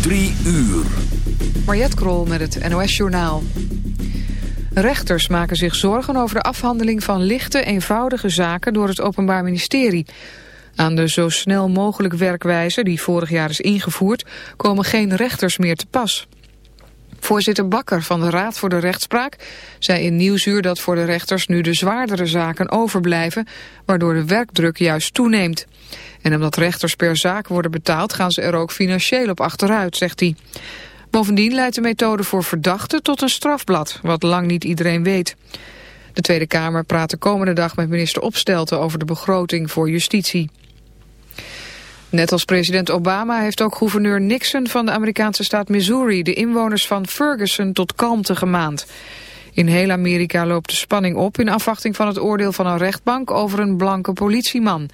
Drie uur. Mariette Krol met het NOS Journaal. Rechters maken zich zorgen over de afhandeling van lichte, eenvoudige zaken door het Openbaar Ministerie. Aan de zo snel mogelijk werkwijze, die vorig jaar is ingevoerd, komen geen rechters meer te pas. Voorzitter Bakker van de Raad voor de Rechtspraak zei in Nieuwsuur dat voor de rechters nu de zwaardere zaken overblijven, waardoor de werkdruk juist toeneemt. En omdat rechters per zaak worden betaald gaan ze er ook financieel op achteruit, zegt hij. Bovendien leidt de methode voor verdachten tot een strafblad, wat lang niet iedereen weet. De Tweede Kamer praat de komende dag met minister Opstelten over de begroting voor justitie. Net als president Obama heeft ook gouverneur Nixon van de Amerikaanse staat Missouri de inwoners van Ferguson tot kalmte gemaand. In heel Amerika loopt de spanning op in afwachting van het oordeel van een rechtbank over een blanke politieman.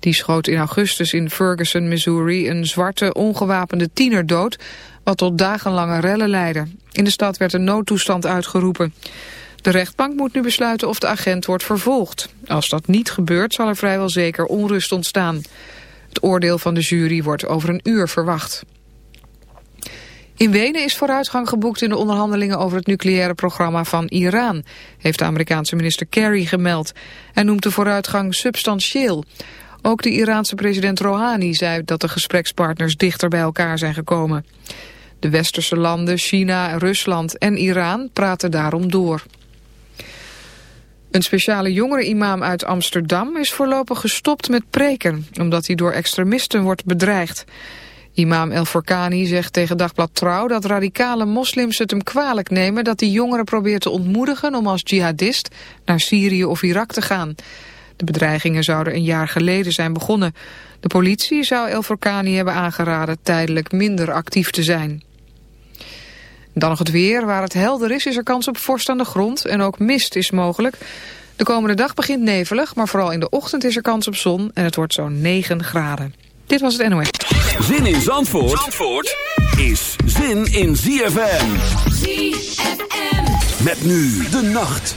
Die schoot in augustus in Ferguson, Missouri een zwarte ongewapende tiener dood, wat tot dagenlange rellen leidde. In de stad werd een noodtoestand uitgeroepen. De rechtbank moet nu besluiten of de agent wordt vervolgd. Als dat niet gebeurt zal er vrijwel zeker onrust ontstaan. Het oordeel van de jury wordt over een uur verwacht. In Wenen is vooruitgang geboekt in de onderhandelingen over het nucleaire programma van Iran, heeft de Amerikaanse minister Kerry gemeld. Hij noemt de vooruitgang substantieel. Ook de Iraanse president Rouhani zei dat de gesprekspartners dichter bij elkaar zijn gekomen. De westerse landen, China, Rusland en Iran praten daarom door. Een speciale jongere-imam uit Amsterdam is voorlopig gestopt met preken... omdat hij door extremisten wordt bedreigd. Imam El Forkani zegt tegen Dagblad Trouw dat radicale moslims het hem kwalijk nemen... dat hij jongeren probeert te ontmoedigen om als jihadist naar Syrië of Irak te gaan. De bedreigingen zouden een jaar geleden zijn begonnen. De politie zou El Forkani hebben aangeraden tijdelijk minder actief te zijn. Dan nog het weer. Waar het helder is, is er kans op vorst aan de grond. En ook mist is mogelijk. De komende dag begint nevelig, maar vooral in de ochtend is er kans op zon. En het wordt zo'n 9 graden. Dit was het NOS. Zin in Zandvoort, Zandvoort is zin in ZFM. ZFM. Met nu de nacht.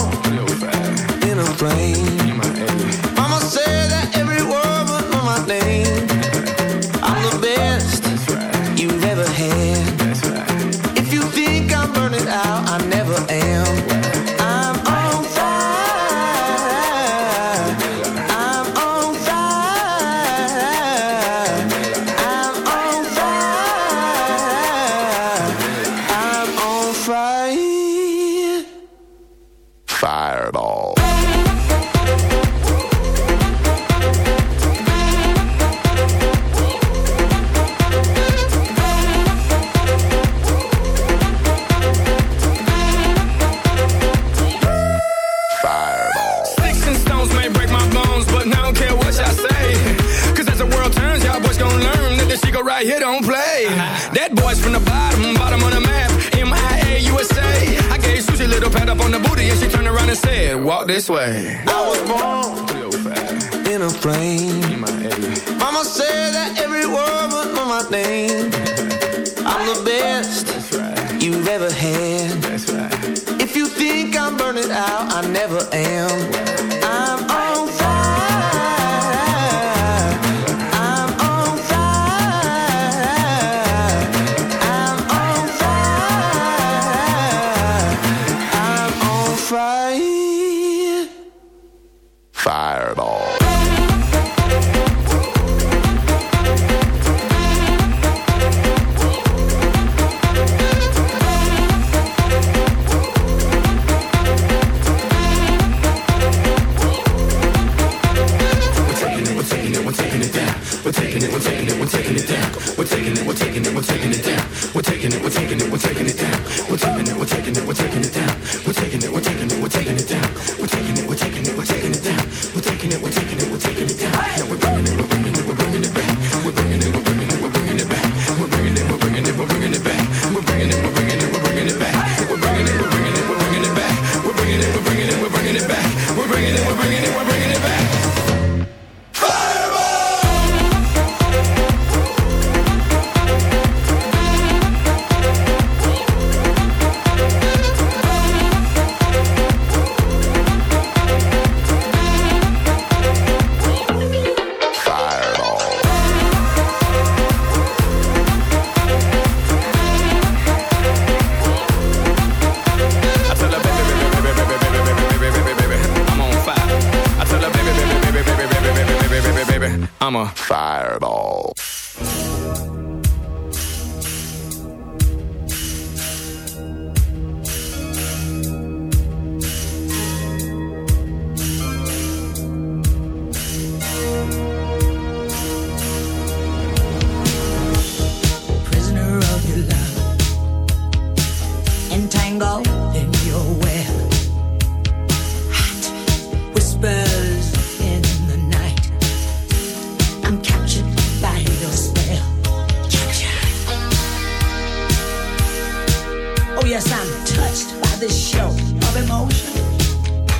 yes, I'm touched by this show of emotion.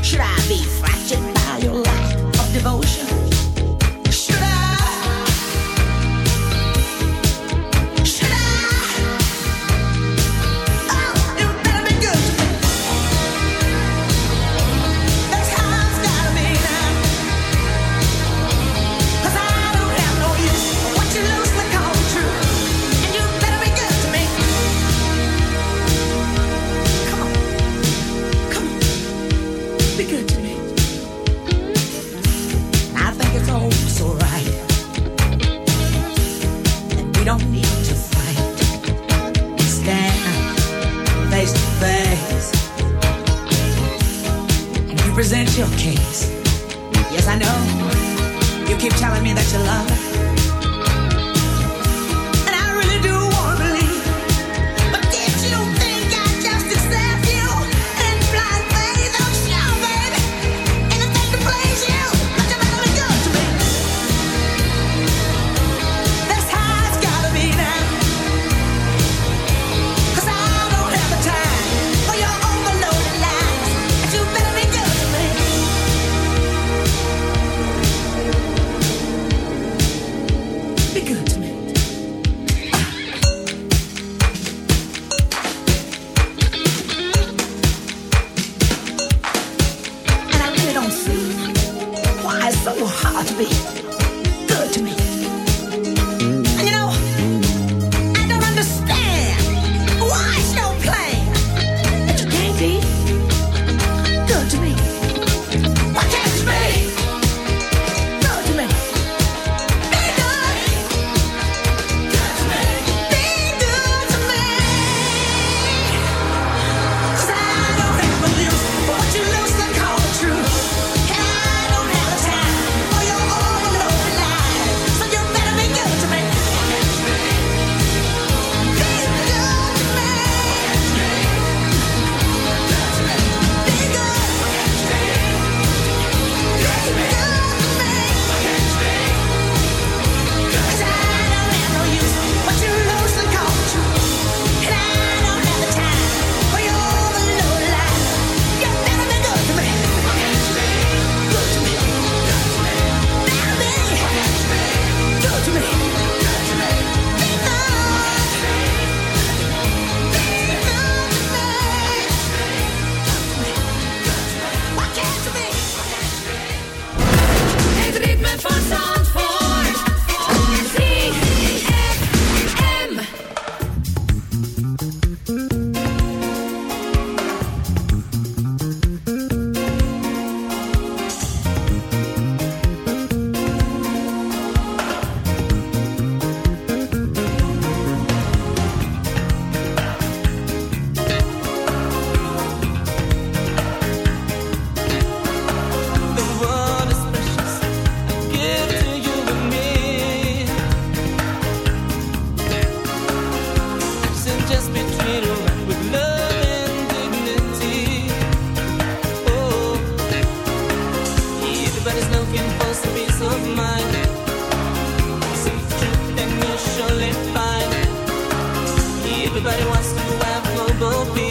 Should I be fractured by your lack of devotion? be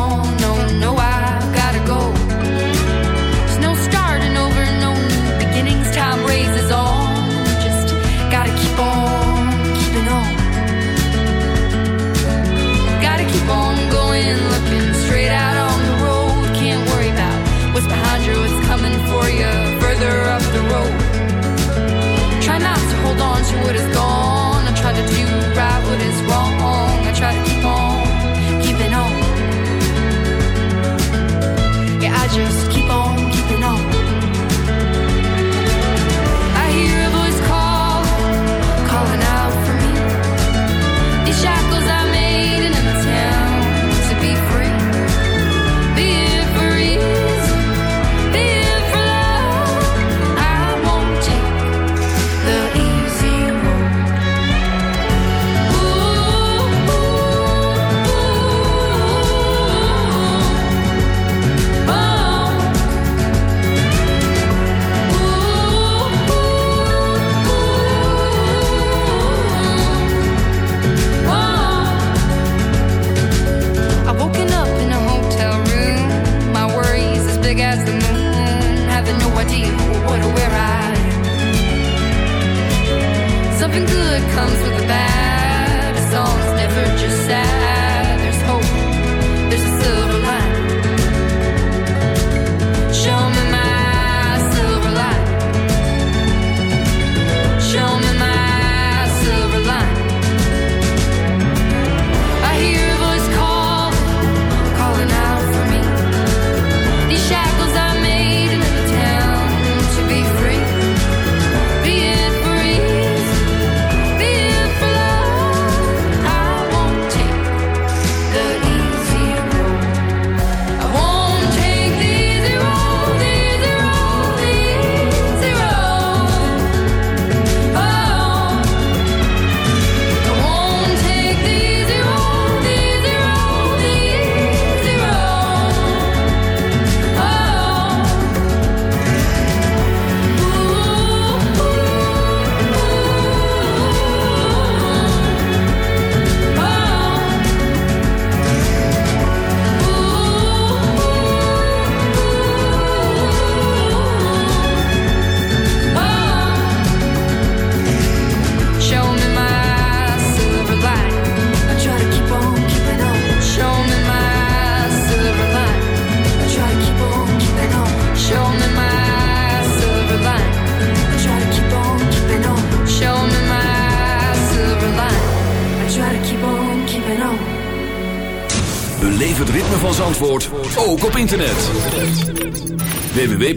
Nothing good comes with the bad. Songs never just sad.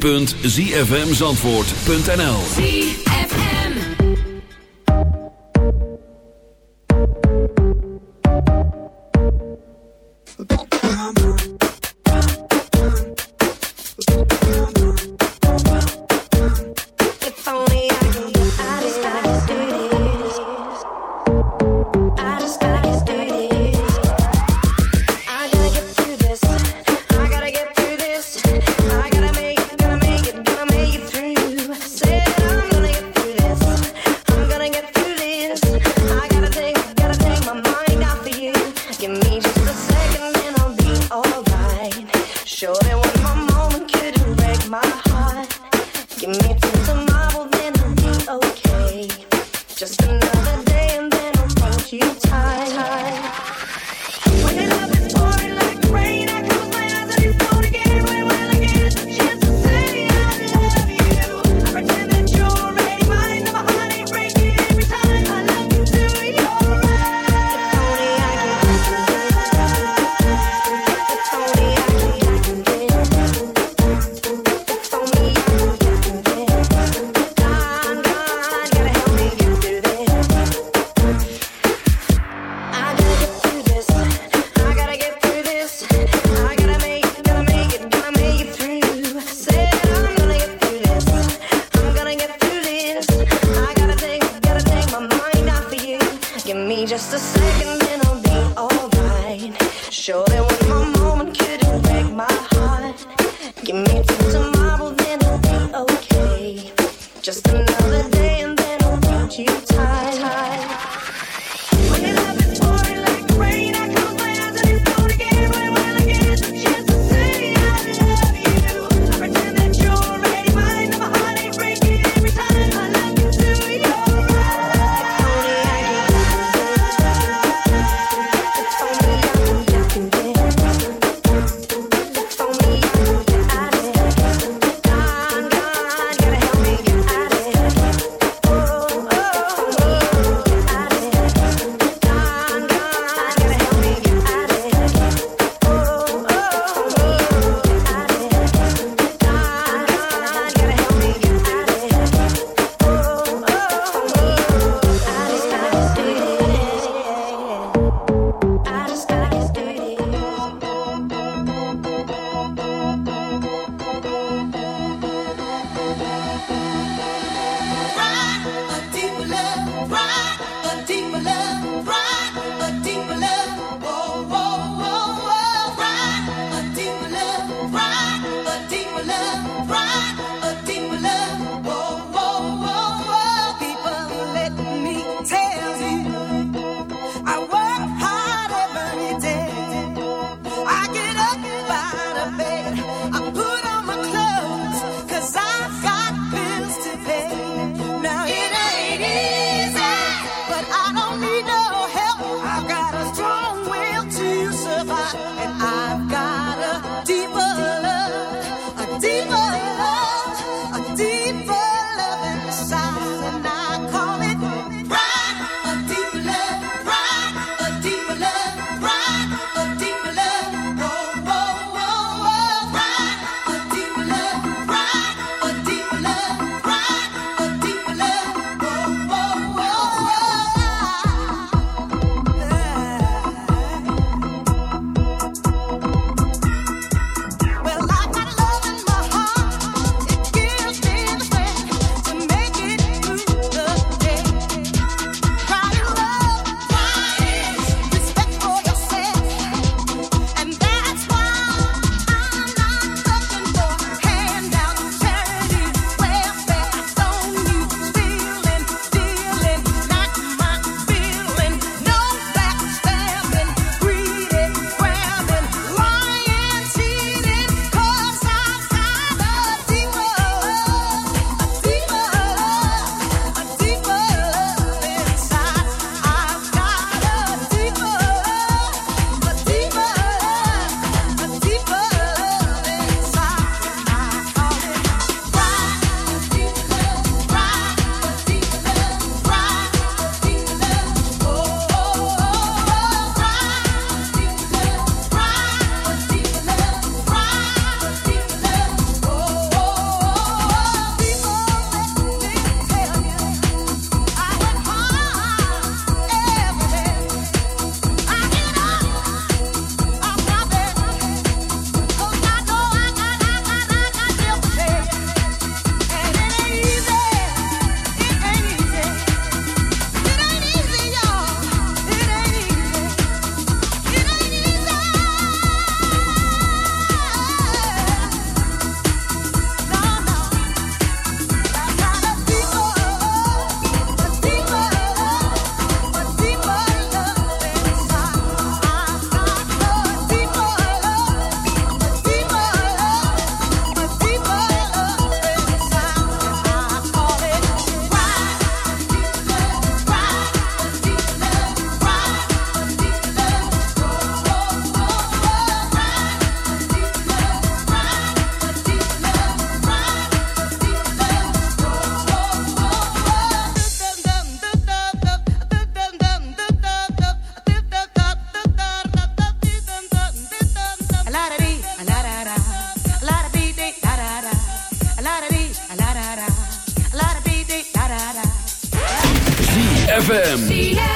www.zfmzandvoort.nl ZFM.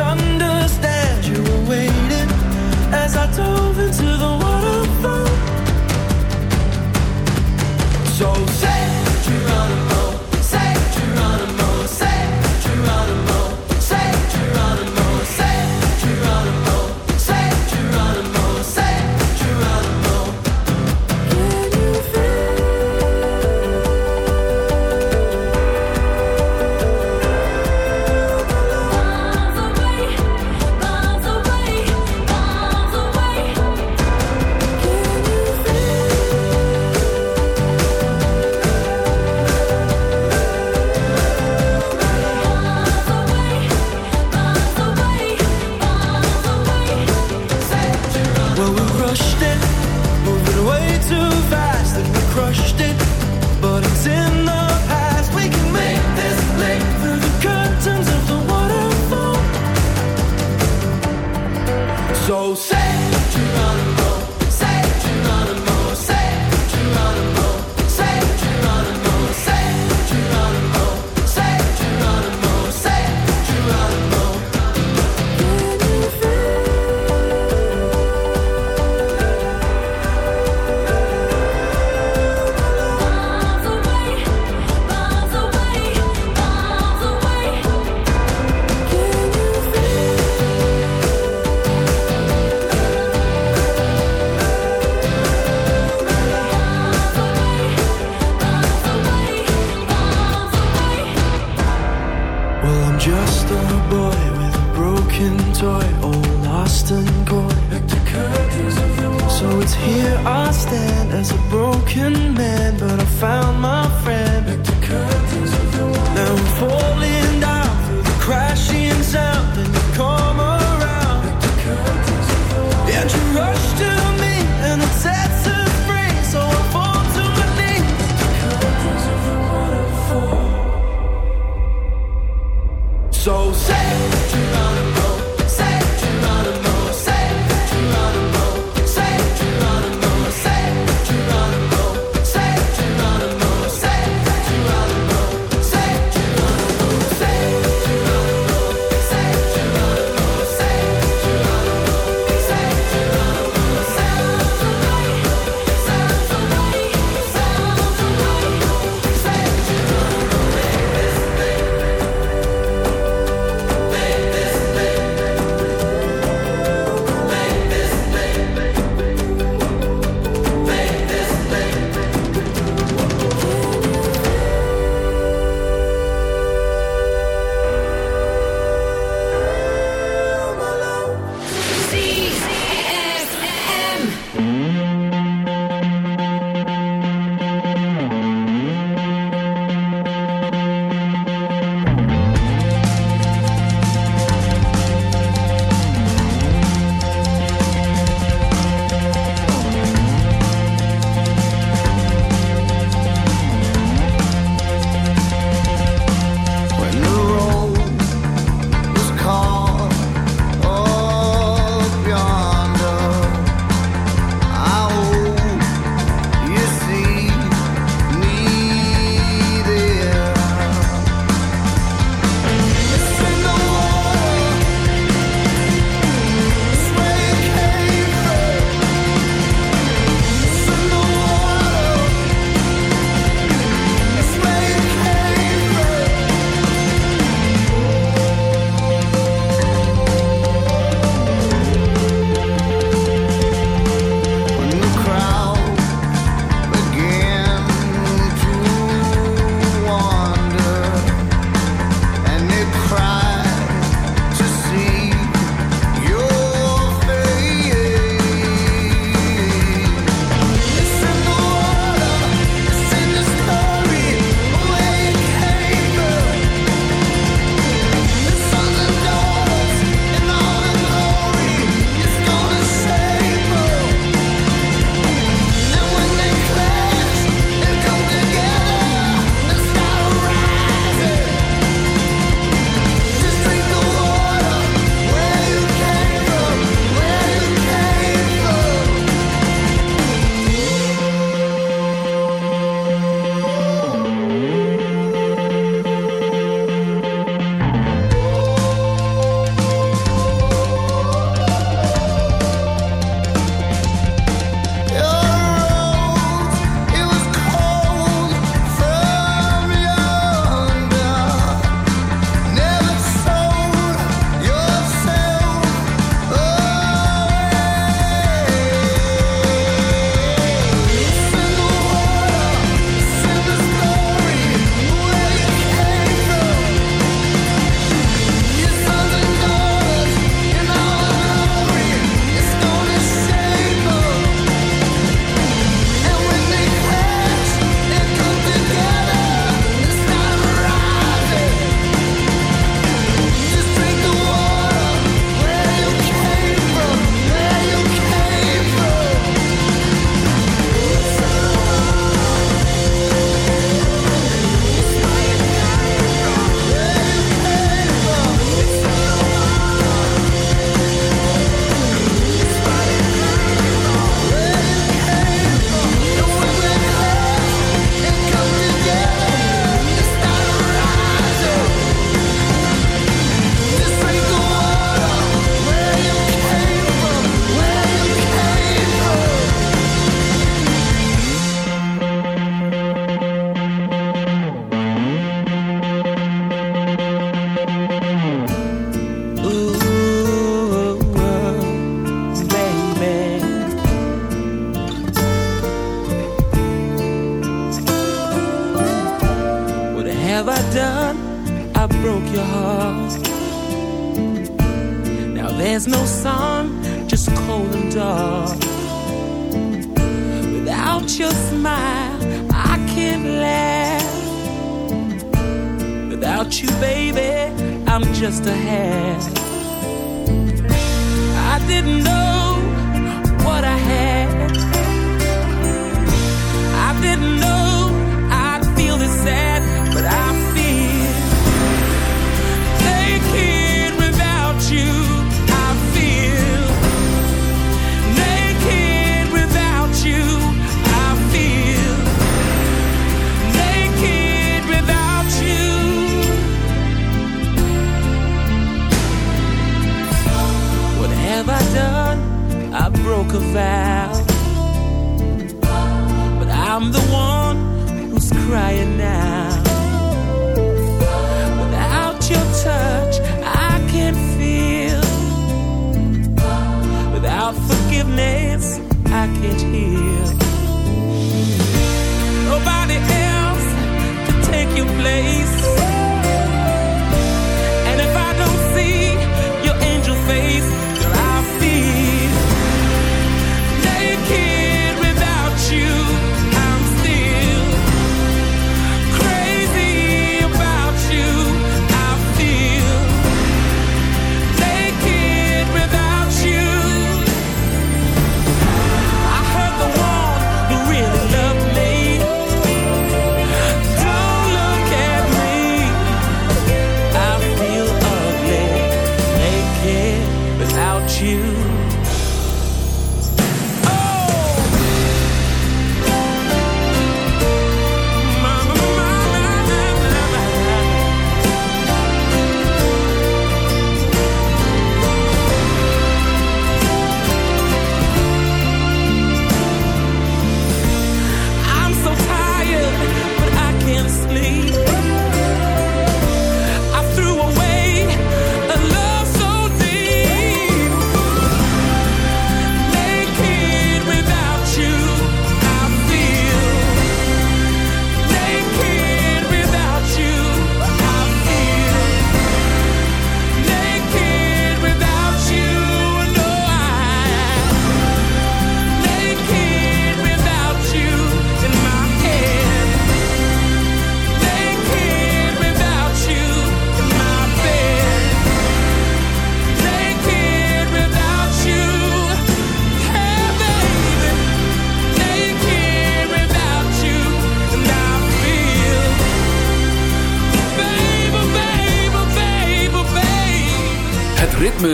done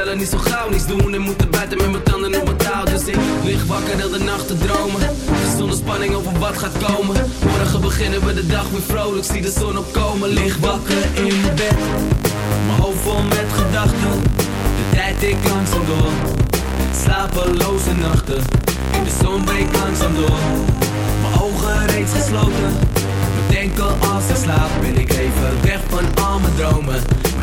Mezelf niet zo gauw niets doen en moet er buiten met mijn tanden op mijn. Dus ik lig wakker heel de nacht te dromen. Zonder spanning over wat gaat komen. Morgen beginnen we de dag weer vrolijk, zie de zon opkomen. Lig wakker in mijn bed, mijn hoofd vol met gedachten. De tijd ik langzaam door, slapeloze nachten. In de zon breekt langzaam door, mijn ogen reeds gesloten. Bedenken als ik slaap, ben ik even weg van al mijn dromen.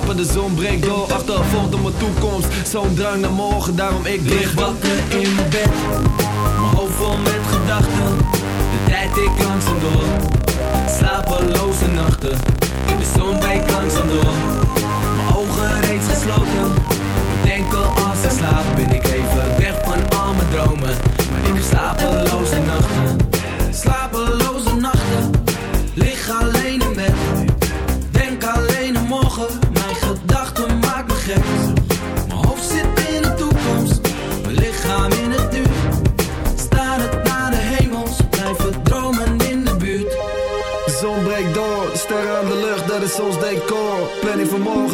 de zon breekt door Achtervolgd op mijn toekomst, zo'n drang naar morgen Daarom ik lig wakker in mijn bed. Mijn hoofd vol met gedachten. De tijd ik langzaam door. Slapeloze nachten. De zon breekt langzaam door. Mijn ogen reeds gesloten.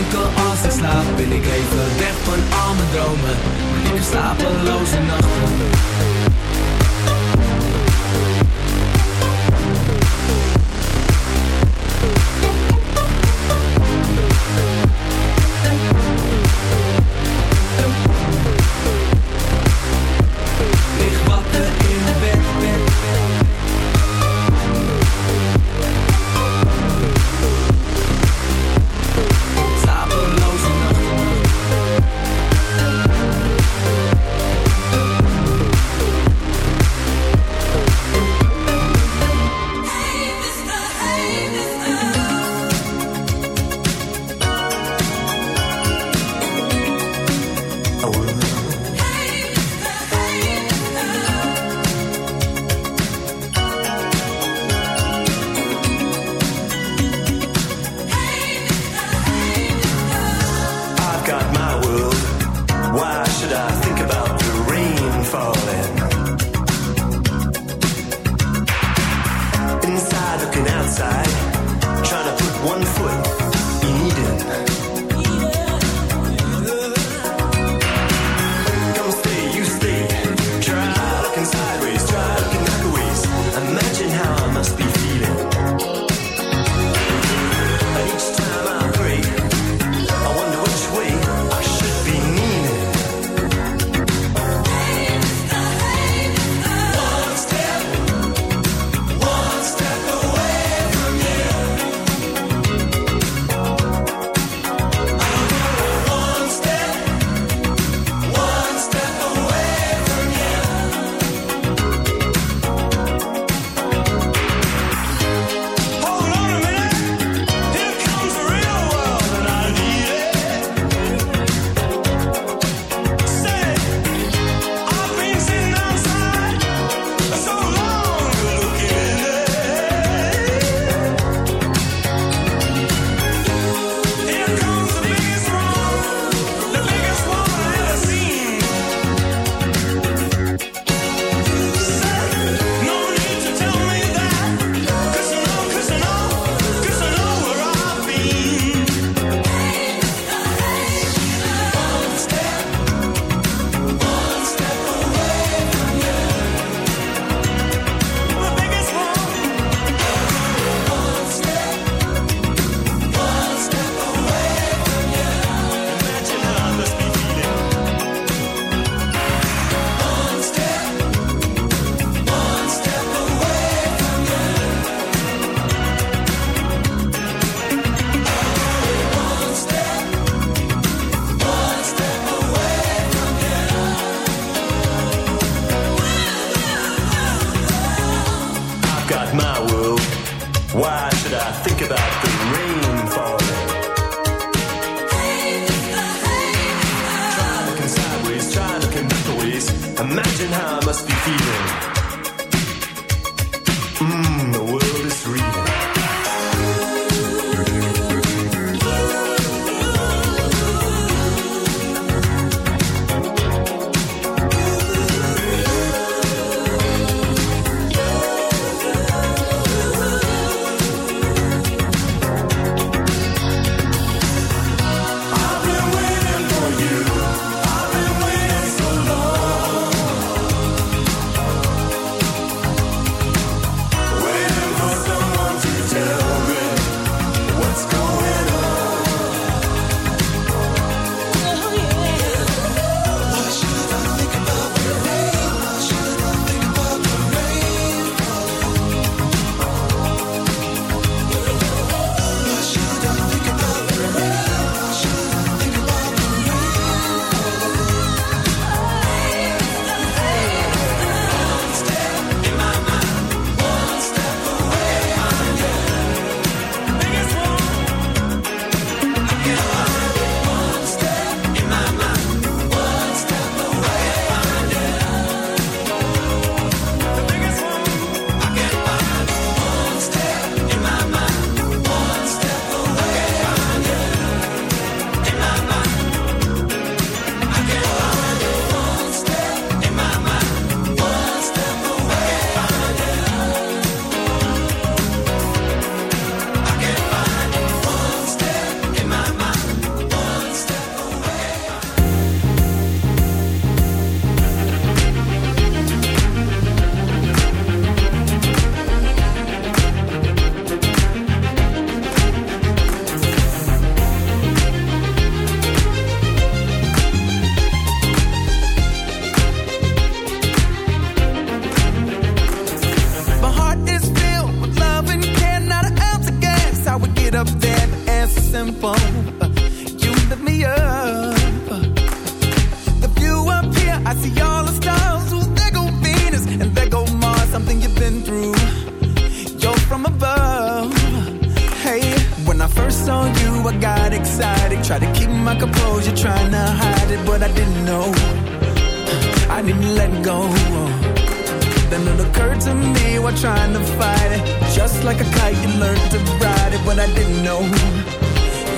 enkel als ik slaap. Wil ik even weg van al mijn dromen. Lieve slapeloze nachten. Simple. You lift me up. The view up here, I see all the stars. Ooh, there go Venus and there go Mars. Something you've been through. You're from above. Hey, when I first saw you, I got excited. Tried to keep my composure, trying to hide it, but I didn't know. I didn't let go. Then it occurred to me while trying to fight it. Just like a kite, you learned to ride it, but I didn't know.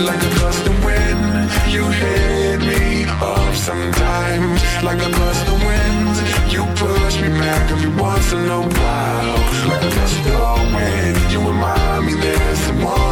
Like a gust of wind, you hit me off sometimes. Like a gust of wind, you push me back every once in a while. Like a gust of wind, you remind me there's someone